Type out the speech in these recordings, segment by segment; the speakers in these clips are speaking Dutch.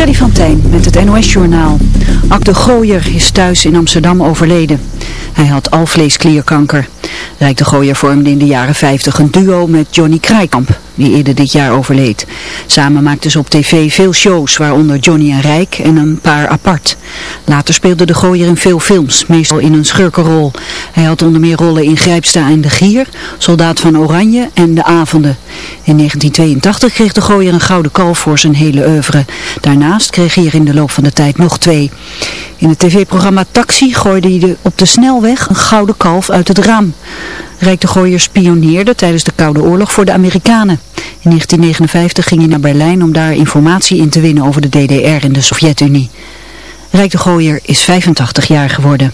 Freddy van Tijn met het NOS-journaal. Ak de Gooier is thuis in Amsterdam overleden. Hij had alvleesklierkanker. Rijk de Gooier vormde in de jaren 50 een duo met Johnny Krijkamp, die eerder dit jaar overleed. Samen maakten ze op tv veel shows, waaronder Johnny en Rijk en een paar apart. Later speelde de Gooier in veel films, meestal in een schurkenrol. Hij had onder meer rollen in Grijpsta en De Gier, Soldaat van Oranje en De Avonden. In 1982 kreeg de Gooier een gouden kalf voor zijn hele oeuvre. Daarnaast kreeg hij er in de loop van de tijd nog twee. In het tv-programma Taxi gooide hij op de snelweg een gouden kalf uit het raam. Rijk de Gooier spioneerde tijdens de Koude Oorlog voor de Amerikanen. In 1959 ging hij naar Berlijn om daar informatie in te winnen over de DDR en de Sovjet-Unie. Rijk de Gooier is 85 jaar geworden.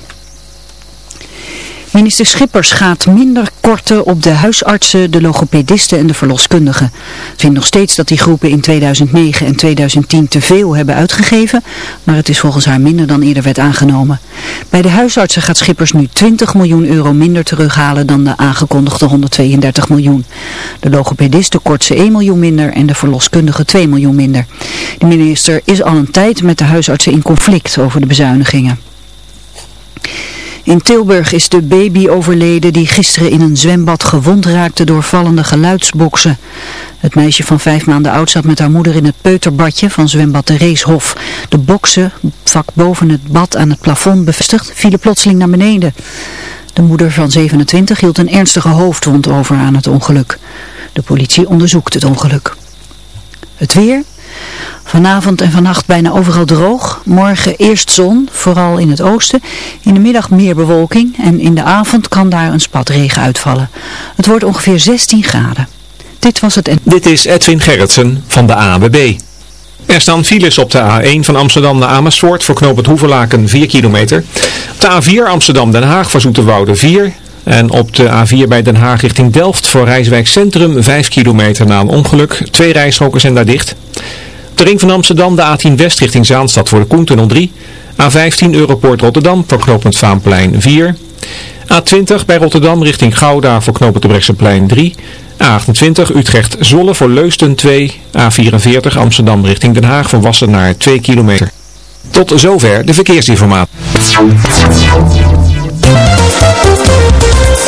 Minister Schippers gaat minder korten op de huisartsen, de logopedisten en de verloskundigen. Vindt nog steeds dat die groepen in 2009 en 2010 te veel hebben uitgegeven, maar het is volgens haar minder dan eerder werd aangenomen. Bij de huisartsen gaat Schippers nu 20 miljoen euro minder terughalen dan de aangekondigde 132 miljoen. De logopedisten kort ze 1 miljoen minder en de verloskundigen 2 miljoen minder. De minister is al een tijd met de huisartsen in conflict over de bezuinigingen. In Tilburg is de baby overleden die gisteren in een zwembad gewond raakte door vallende geluidsboksen. Het meisje van vijf maanden oud zat met haar moeder in het peuterbadje van zwembad de Reeshof. De boksen, vak boven het bad aan het plafond bevestigd, vielen plotseling naar beneden. De moeder van 27 hield een ernstige hoofdwond over aan het ongeluk. De politie onderzoekt het ongeluk. Het weer... Vanavond en vannacht bijna overal droog. Morgen eerst zon, vooral in het oosten. In de middag meer bewolking en in de avond kan daar een spatregen uitvallen. Het wordt ongeveer 16 graden. Dit was het. Dit is Edwin Gerritsen van de ANWB. Er staan files op de A1 van Amsterdam naar Amersfoort voor knooppunt Hoeverlaken 4 kilometer. Op de A4 Amsterdam-Den Haag voor Zoeterwoude 4 en op de A4 bij Den Haag richting Delft voor Rijswijk Centrum 5 kilometer na een ongeluk. Twee rijstroken zijn daar dicht. De ring van Amsterdam, de A10 West richting Zaanstad voor de Koentunnel 3. A15 Europoort Rotterdam voor knooppunt Vaanplein 4. A20 bij Rotterdam richting Gouda voor knooppunt Brechtseplein 3. A28 Utrecht Zolle voor Leusten 2. A44 Amsterdam richting Den Haag voor Wassenaar 2 kilometer. Tot zover de verkeersinformatie.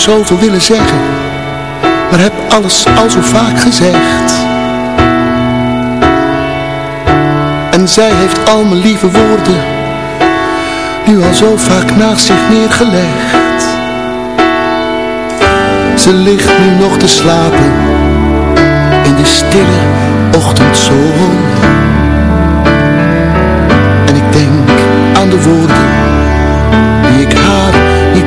zoveel willen zeggen, maar heb alles al zo vaak gezegd. En zij heeft al mijn lieve woorden, nu al zo vaak naast zich neergelegd. Ze ligt nu nog te slapen, in de stille ochtendzon.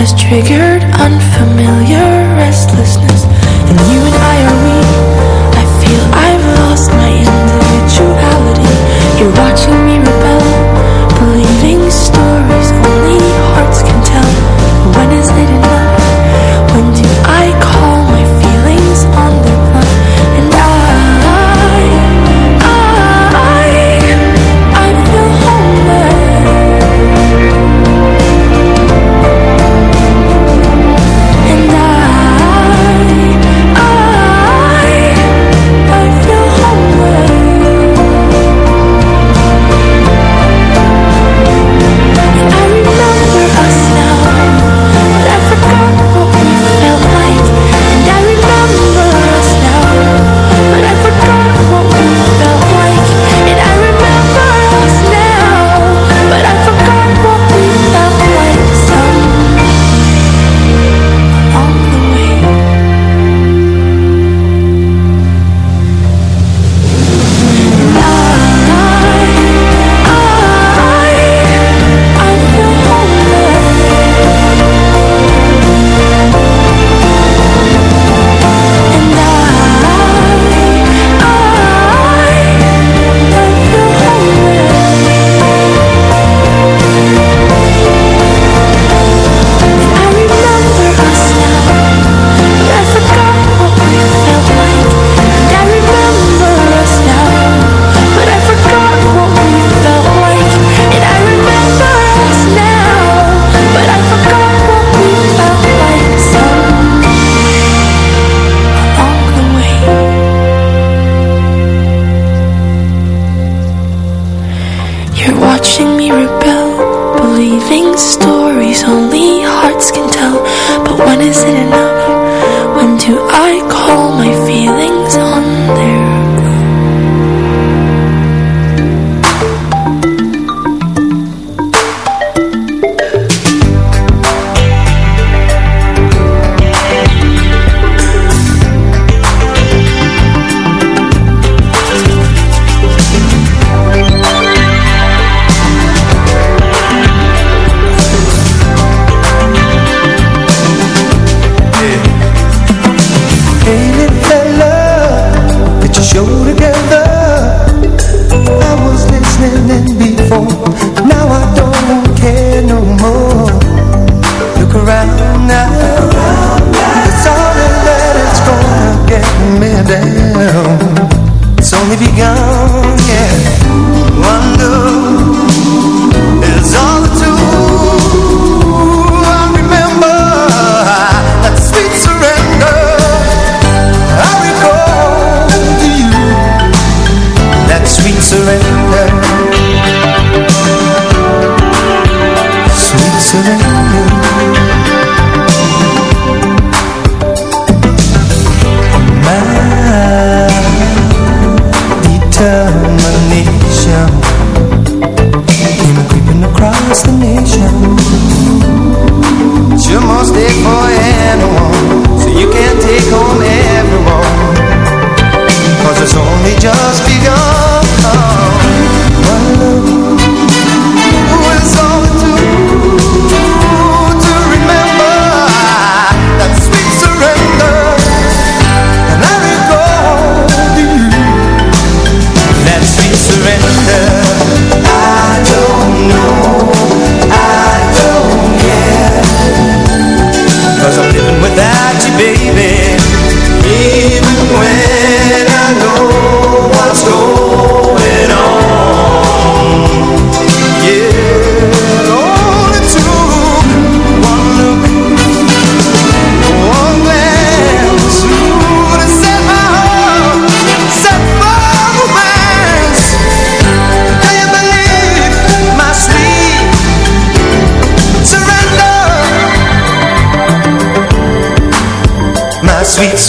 Has triggered unfamiliar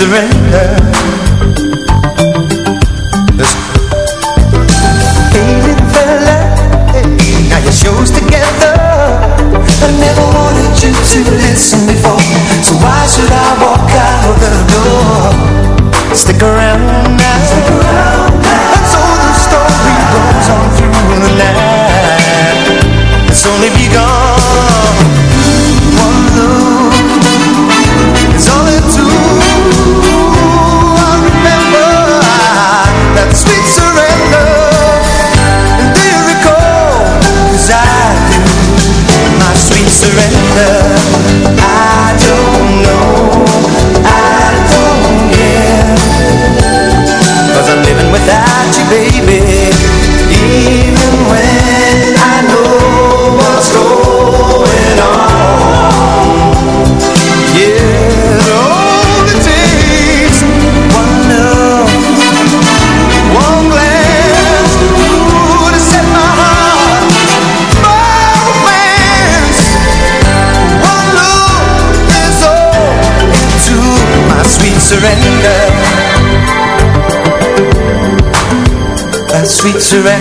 surrender. surrender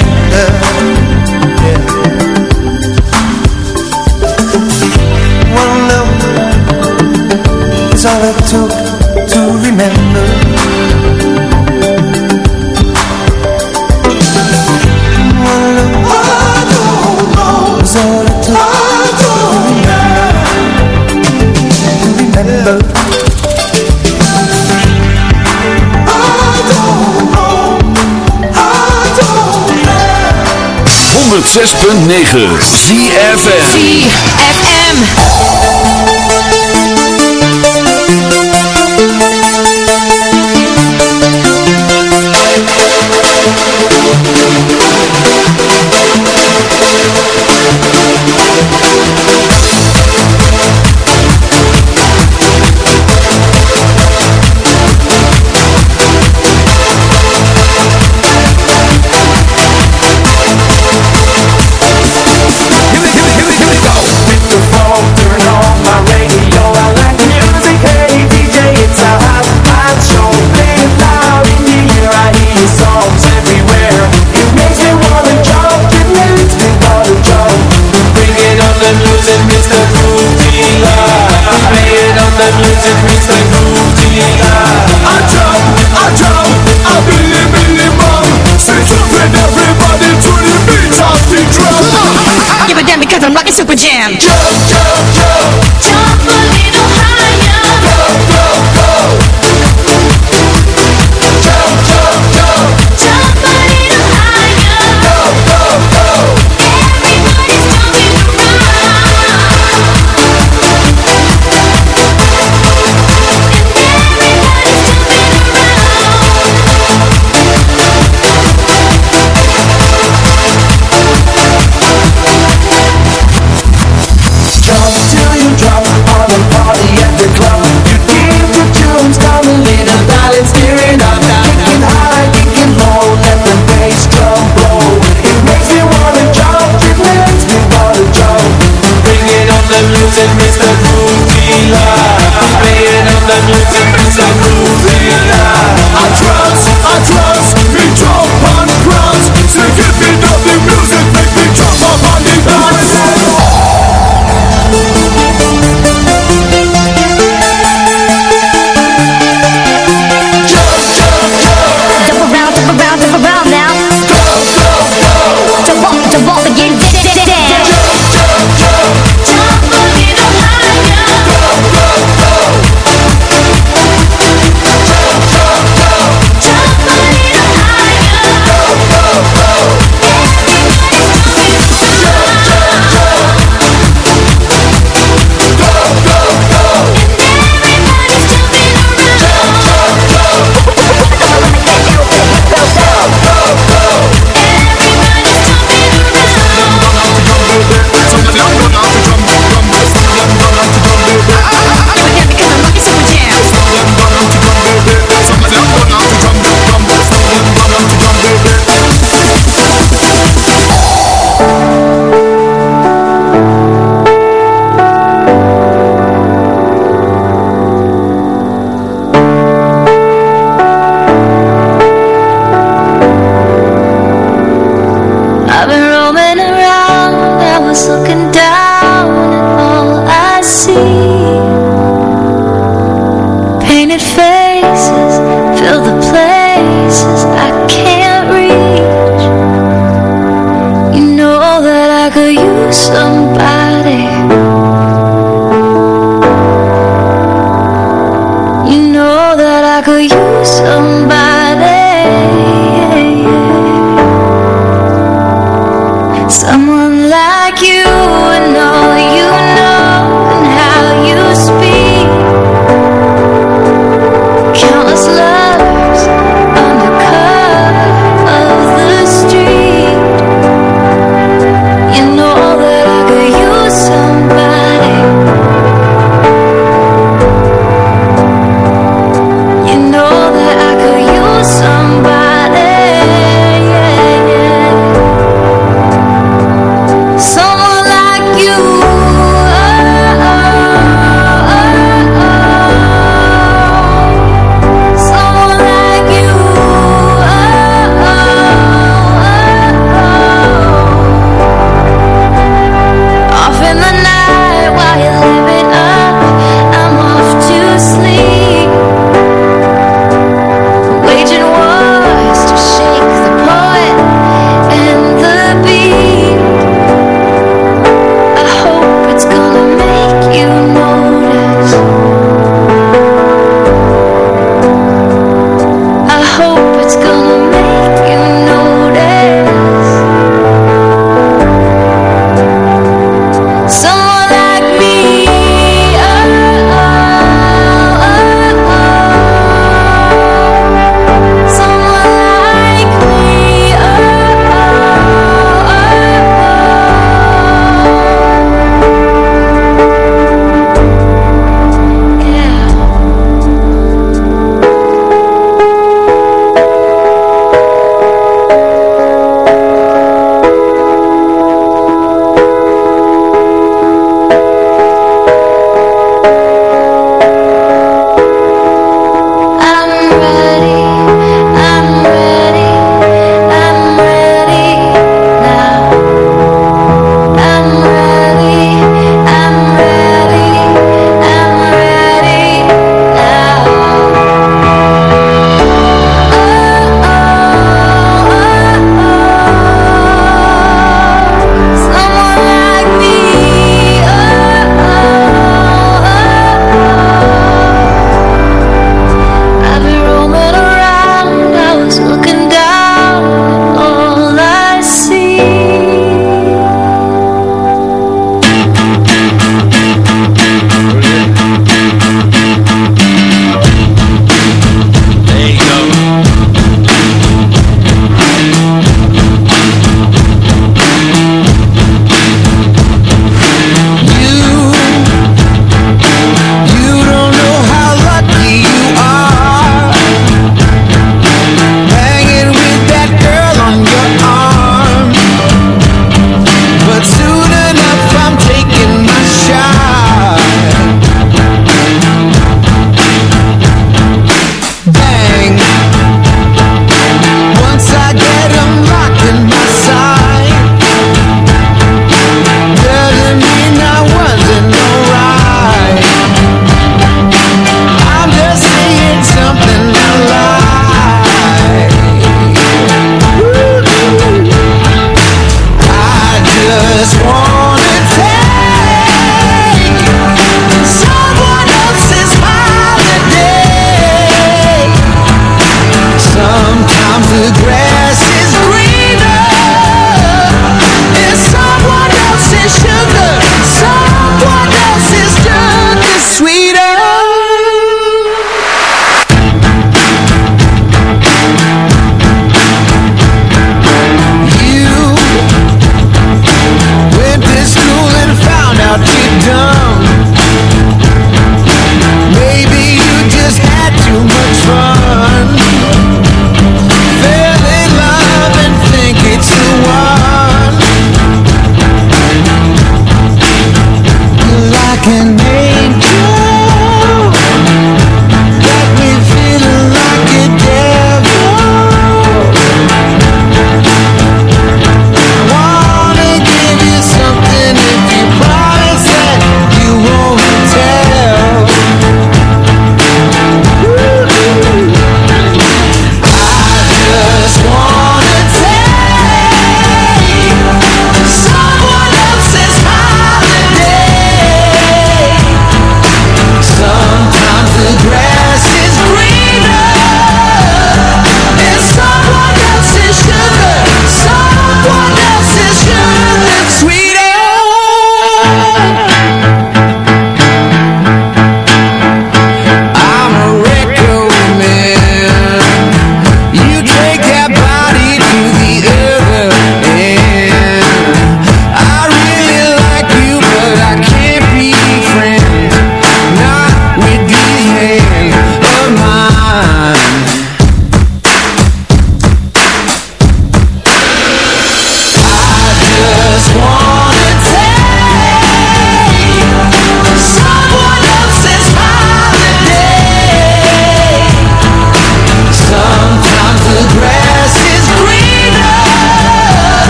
106.9 ZFM ZFM I'm like a super jam. Joke, joke, joke.